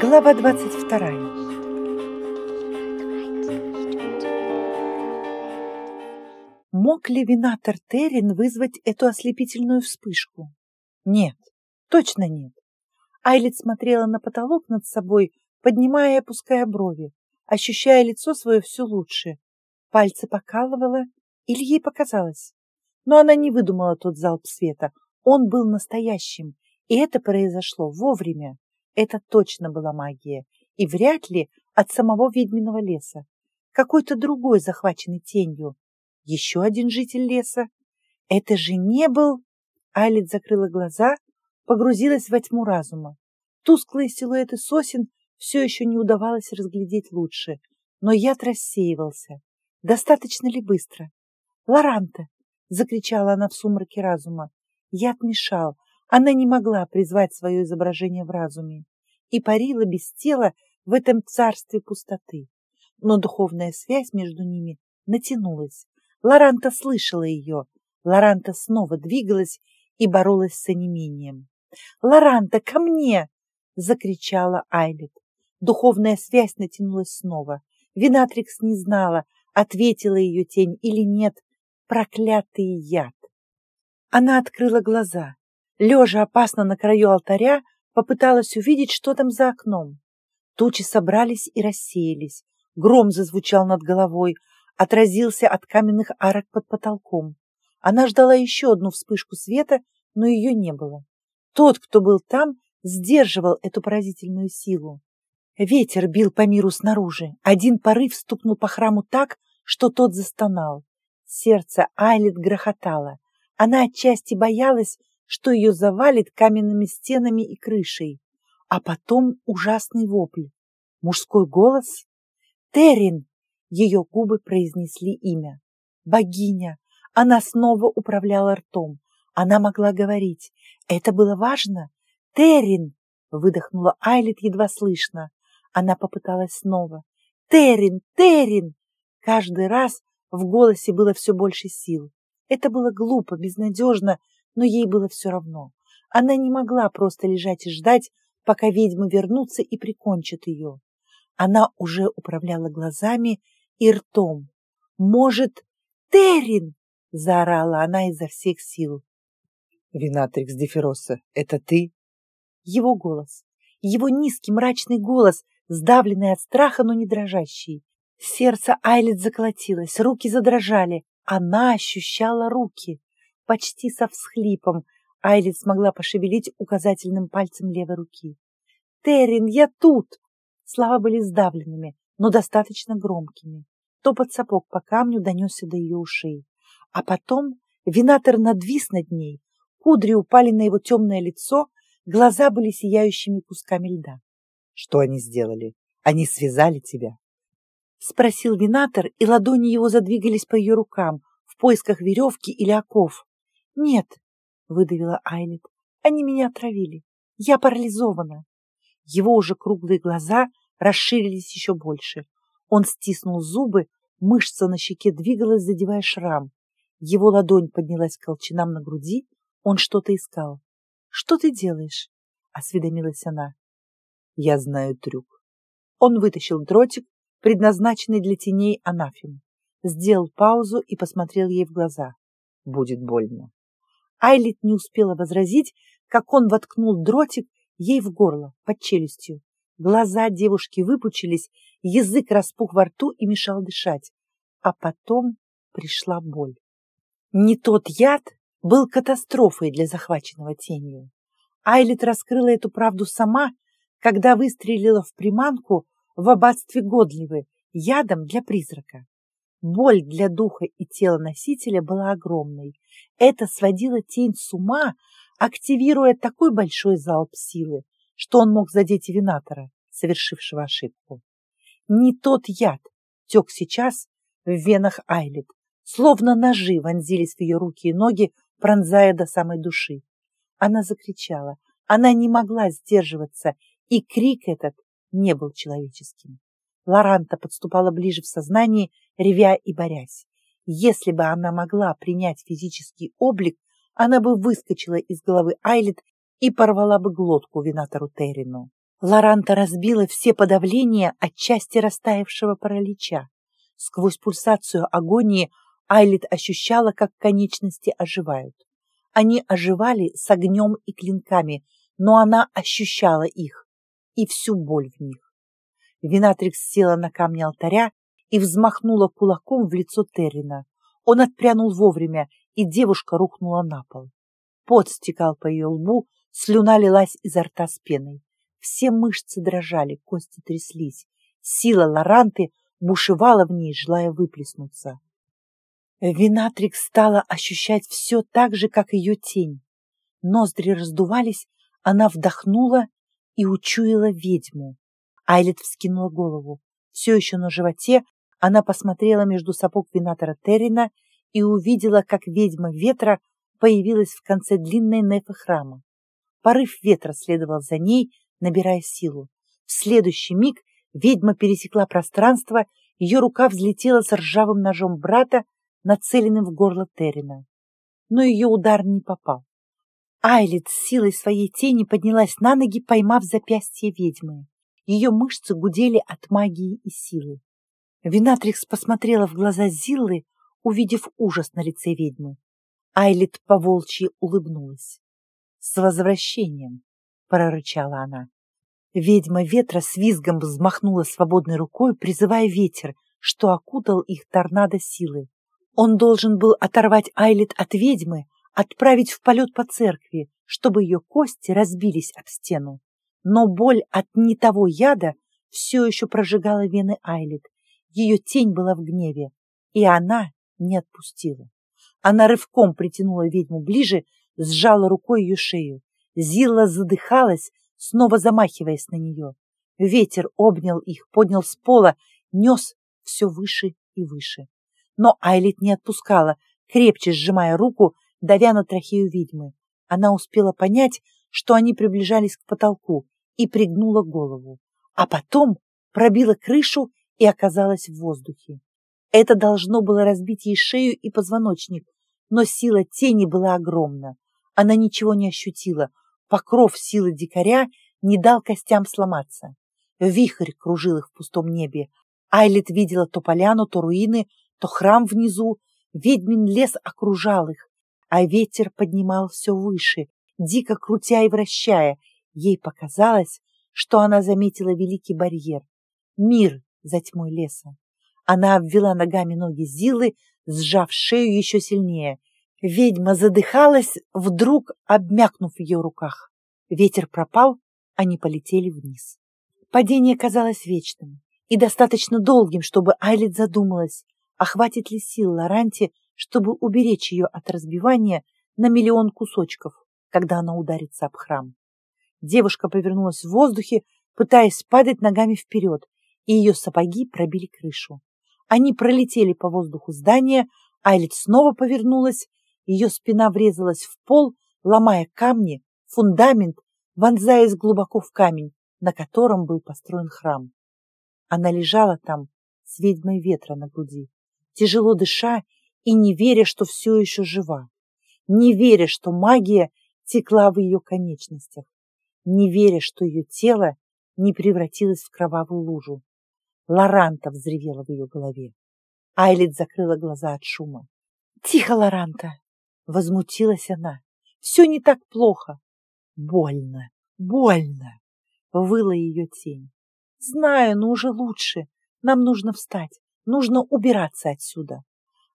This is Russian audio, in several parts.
Глава 22. Мог ли винатор Террин вызвать эту ослепительную вспышку? Нет, точно нет. Айлит смотрела на потолок над собой, поднимая и опуская брови, ощущая лицо свое все лучше. Пальцы покалывало, или ей показалось. Но она не выдумала тот залп света. Он был настоящим, и это произошло вовремя. Это точно была магия, и вряд ли от самого ведьминого леса. Какой-то другой, захваченный тенью. Еще один житель леса. Это же не был... Айлит закрыла глаза, погрузилась во тьму разума. Тусклые силуэты сосен все еще не удавалось разглядеть лучше, но яд рассеивался. Достаточно ли быстро? «Лоранта!» — закричала она в сумраке разума. Яд мешал, она не могла призвать свое изображение в разуме и парила без тела в этом царстве пустоты. Но духовная связь между ними натянулась. Лоранта слышала ее. Лоранта снова двигалась и боролась с онемением. «Лоранта, ко мне!» — закричала Айлет. Духовная связь натянулась снова. Винатрикс не знала, ответила ее тень или нет. Проклятый яд! Она открыла глаза лежа опасно на краю алтаря, попыталась увидеть, что там за окном. Тучи собрались и рассеялись. Гром зазвучал над головой, отразился от каменных арок под потолком. Она ждала еще одну вспышку света, но ее не было. Тот, кто был там, сдерживал эту поразительную силу. Ветер бил по миру снаружи. Один порыв стукнул по храму так, что тот застонал. Сердце Айлет грохотало. Она отчасти боялась, что ее завалит каменными стенами и крышей. А потом ужасный вопль. Мужской голос? Терин! Ее губы произнесли имя. Богиня! Она снова управляла ртом. Она могла говорить. Это было важно. Терин! Выдохнула Айлит едва слышно. Она попыталась снова. Терин! Терин! Каждый раз в голосе было все больше сил. Это было глупо, безнадежно, но ей было все равно. Она не могла просто лежать и ждать, пока ведьмы вернутся и прикончат ее. Она уже управляла глазами и ртом. «Может, Террин!» — заорала она изо всех сил. «Винатрикс Дефироса, это ты?» Его голос, его низкий мрачный голос, сдавленный от страха, но не дрожащий. Сердце Айлет заколотилось, руки задрожали. Она ощущала руки почти со всхлипом. Айлит смогла пошевелить указательным пальцем левой руки. «Террин, я тут!» Слова были сдавленными, но достаточно громкими. Топот сапог по камню донесся до ее ушей. А потом винатор надвис над ней, кудри упали на его темное лицо, глаза были сияющими кусками льда. «Что они сделали? Они связали тебя?» Спросил винатор, и ладони его задвигались по ее рукам в поисках веревки или оков. «Нет», — выдавила Айлет, — «они меня отравили. Я парализована». Его уже круглые глаза расширились еще больше. Он стиснул зубы, мышца на щеке двигалась, задевая шрам. Его ладонь поднялась к колчанам на груди, он что-то искал. «Что ты делаешь?» — осведомилась она. «Я знаю трюк». Он вытащил дротик, предназначенный для теней анафем, сделал паузу и посмотрел ей в глаза. «Будет больно». Айлит не успела возразить, как он воткнул дротик ей в горло, под челюстью. Глаза девушки выпучились, язык распух во рту и мешал дышать. А потом пришла боль. Не тот яд был катастрофой для захваченного тенью. Айлит раскрыла эту правду сама, когда выстрелила в приманку в аббатстве Годливы ядом для призрака. Боль для духа и тела носителя была огромной. Это сводило тень с ума, активируя такой большой залп силы, что он мог задеть винатора, совершившего ошибку. Не тот яд тек сейчас в венах Айлет, словно ножи вонзились в ее руки и ноги, пронзая до самой души. Она закричала, она не могла сдерживаться, и крик этот не был человеческим. Лоранта подступала ближе в сознании, ревя и борясь. Если бы она могла принять физический облик, она бы выскочила из головы Айлет и порвала бы глотку винатору Террину. Лоранта разбила все подавления от части растаявшего паралича. Сквозь пульсацию агонии Айлит ощущала, как конечности оживают. Они оживали с огнем и клинками, но она ощущала их и всю боль в них. Винатрикс села на камни алтаря и взмахнула кулаком в лицо Террина. Он отпрянул вовремя, и девушка рухнула на пол. Пот стекал по ее лбу, слюна лилась изо рта с пеной. Все мышцы дрожали, кости тряслись. Сила Лоранты бушевала в ней, желая выплеснуться. Винатрикс стала ощущать все так же, как ее тень. Ноздри раздувались, она вдохнула и учуяла ведьму. Айлет вскинула голову. Все еще на животе она посмотрела между сапог винатора Террина и увидела, как ведьма ветра появилась в конце длинной нефы храма. Порыв ветра следовал за ней, набирая силу. В следующий миг ведьма пересекла пространство, ее рука взлетела с ржавым ножом брата, нацеленным в горло Террина. Но ее удар не попал. Айлит с силой своей тени поднялась на ноги, поймав запястье ведьмы. Ее мышцы гудели от магии и силы. Винатрикс посмотрела в глаза Зиллы, увидев ужас на лице ведьмы. Айлит поволчьи улыбнулась. «С возвращением!» — прорычала она. Ведьма ветра с визгом взмахнула свободной рукой, призывая ветер, что окутал их торнадо силы. Он должен был оторвать Айлит от ведьмы, отправить в полет по церкви, чтобы ее кости разбились об стену. Но боль от не того яда все еще прожигала вены Айлит. Ее тень была в гневе, и она не отпустила. Она рывком притянула ведьму ближе, сжала рукой ее шею. Зилла задыхалась, снова замахиваясь на нее. Ветер обнял их, поднял с пола, нес все выше и выше. Но Айлит не отпускала, крепче сжимая руку, давя на трахею ведьмы. Она успела понять, что они приближались к потолку, и пригнула голову. А потом пробила крышу и оказалась в воздухе. Это должно было разбить ей шею и позвоночник, но сила тени была огромна. Она ничего не ощутила. Покров силы дикаря не дал костям сломаться. Вихрь кружил их в пустом небе. Айлет видела то поляну, то руины, то храм внизу. Ведьмин лес окружал их, а ветер поднимал все выше, дико крутя и вращая. Ей показалось, что она заметила великий барьер. Мир за тьмой леса. Она обвела ногами ноги Зилы, сжав шею еще сильнее. Ведьма задыхалась, вдруг обмякнув в ее руках. Ветер пропал, они полетели вниз. Падение казалось вечным и достаточно долгим, чтобы Айлит задумалась, а хватит ли сил Лоранте, чтобы уберечь ее от разбивания на миллион кусочков, когда она ударится об храм. Девушка повернулась в воздухе, пытаясь падать ногами вперед, и ее сапоги пробили крышу. Они пролетели по воздуху здания, Айлит снова повернулась, ее спина врезалась в пол, ломая камни, фундамент, вонзаясь глубоко в камень, на котором был построен храм. Она лежала там с ведьмой ветра на груди, тяжело дыша и не веря, что все еще жива, не веря, что магия текла в ее конечностях, не веря, что ее тело не превратилось в кровавую лужу. Лоранта взревела в ее голове. Айлит закрыла глаза от шума. «Тихо, Лоранта!» — возмутилась она. «Все не так плохо!» «Больно! Больно!» — выла ее тень. «Знаю, но уже лучше. Нам нужно встать. Нужно убираться отсюда».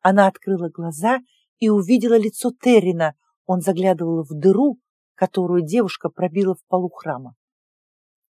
Она открыла глаза и увидела лицо Террина. Он заглядывал в дыру, которую девушка пробила в полу храма.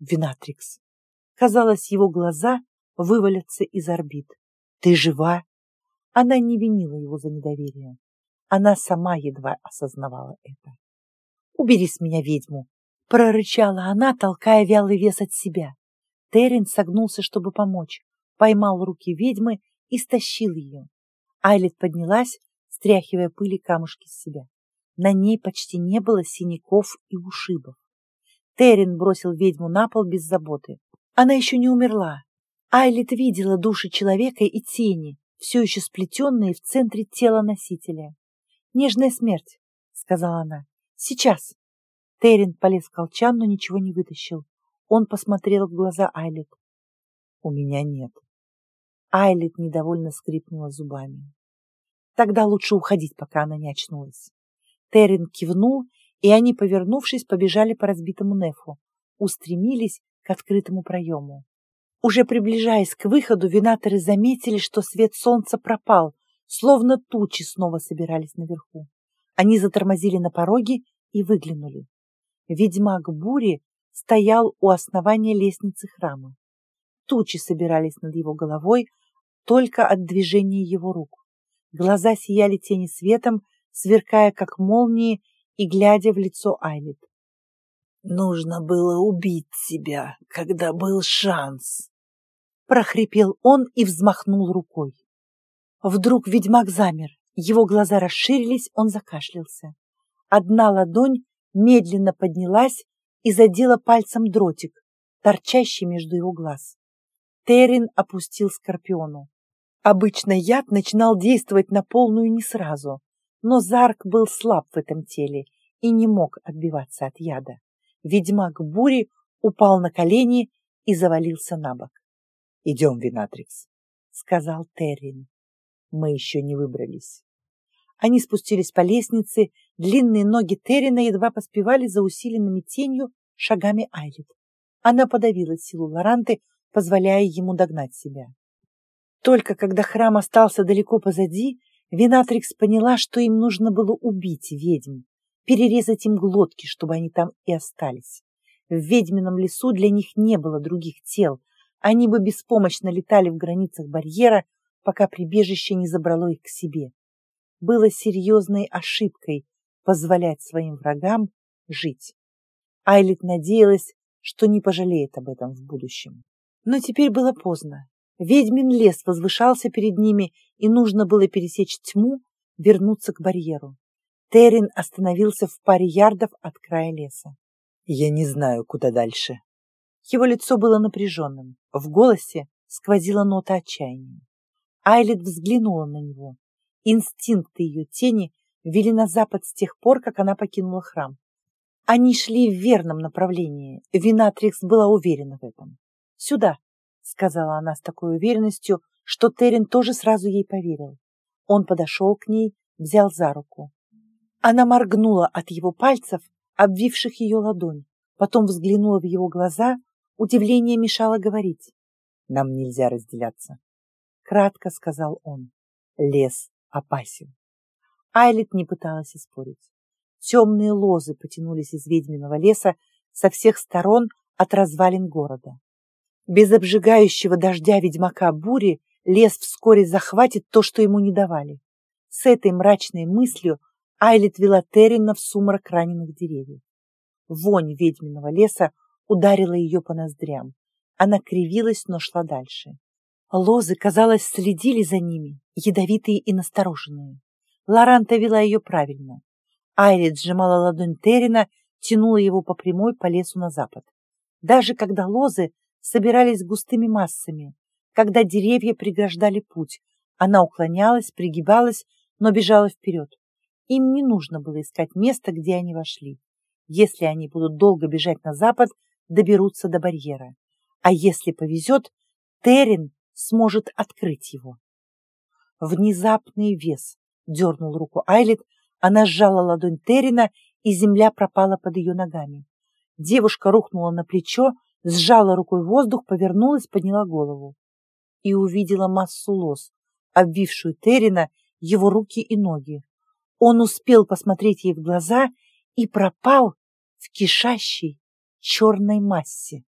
Винатрикс. Казалось, его глаза вывалятся из орбит. «Ты жива?» Она не винила его за недоверие. Она сама едва осознавала это. «Убери с меня ведьму!» — прорычала она, толкая вялый вес от себя. Террин согнулся, чтобы помочь, поймал руки ведьмы и стащил ее. Айлет поднялась, стряхивая пыль и камушки с себя. На ней почти не было синяков и ушибов. Террин бросил ведьму на пол без заботы. Она еще не умерла. Айлит видела души человека и тени, все еще сплетенные в центре тела носителя. «Нежная смерть», — сказала она. «Сейчас». Террин полез в колчан, но ничего не вытащил. Он посмотрел в глаза Айлет. У меня нет. Айлет недовольно скрипнула зубами. Тогда лучше уходить, пока она не очнулась. Террин кивнул, и они, повернувшись, побежали по разбитому нефу, устремились к открытому проему. Уже приближаясь к выходу, винаторы заметили, что свет солнца пропал, словно тучи снова собирались наверху. Они затормозили на пороге и выглянули. Ведьмак бури стоял у основания лестницы храма. Тучи собирались над его головой только от движения его рук. Глаза сияли тени светом, сверкая как молнии и глядя в лицо Айлет. «Нужно было убить себя, когда был шанс!» прохрипел он и взмахнул рукой. Вдруг ведьмак замер, его глаза расширились, он закашлялся. Одна ладонь медленно поднялась и задела пальцем дротик, торчащий между его глаз. Террин опустил скорпиону. Обычно яд начинал действовать на полную не сразу, но Зарк был слаб в этом теле и не мог отбиваться от яда. Ведьмак бури упал на колени и завалился на бок. «Идем, Винатрикс», — сказал Террин. «Мы еще не выбрались». Они спустились по лестнице, длинные ноги Террина едва поспевали за усиленными тенью шагами Айлет. Она подавила силу Лоранты, позволяя ему догнать себя. Только когда храм остался далеко позади, Винатрикс поняла, что им нужно было убить ведьм, перерезать им глотки, чтобы они там и остались. В ведьмином лесу для них не было других тел, они бы беспомощно летали в границах барьера, пока прибежище не забрало их к себе. Было серьезной ошибкой позволять своим врагам жить. Айлит надеялась, что не пожалеет об этом в будущем. Но теперь было поздно. Ведьмин лес возвышался перед ними, и нужно было пересечь тьму, вернуться к барьеру. Террин остановился в паре ярдов от края леса. «Я не знаю, куда дальше», его лицо было напряженным, в голосе сквозила нота отчаяния. Айлет взглянула на него. Инстинкты ее тени вели на запад с тех пор, как она покинула храм. Они шли в верном направлении. Винатрикс была уверена в этом. «Сюда», — сказала она с такой уверенностью, что Терен тоже сразу ей поверил. Он подошел к ней, взял за руку. Она моргнула от его пальцев, обвивших ее ладонь, потом взглянула в его глаза, Удивление мешало говорить. Нам нельзя разделяться. Кратко сказал он. Лес опасен. Айлет не пыталась спорить. Темные лозы потянулись из ведьминого леса со всех сторон от развалин города. Без обжигающего дождя ведьмака бури лес вскоре захватит то, что ему не давали. С этой мрачной мыслью Айлет вела Террина в сумрак раненых деревьев. Вонь ведьминого леса ударила ее по ноздрям. Она кривилась, но шла дальше. Лозы, казалось, следили за ними, ядовитые и настороженные. Лоранта вела ее правильно. Айрит сжимала ладонь Террина, тянула его по прямой по лесу на запад. Даже когда лозы собирались густыми массами, когда деревья преграждали путь, она уклонялась, пригибалась, но бежала вперед. Им не нужно было искать место, где они вошли. Если они будут долго бежать на запад, доберутся до барьера. А если повезет, Террин сможет открыть его. Внезапный вес дернул руку Айлет, она сжала ладонь Террина, и земля пропала под ее ногами. Девушка рухнула на плечо, сжала рукой воздух, повернулась, подняла голову и увидела массу лос, обвившую Террина, его руки и ноги. Он успел посмотреть ей в глаза и пропал в кишащей черной массе.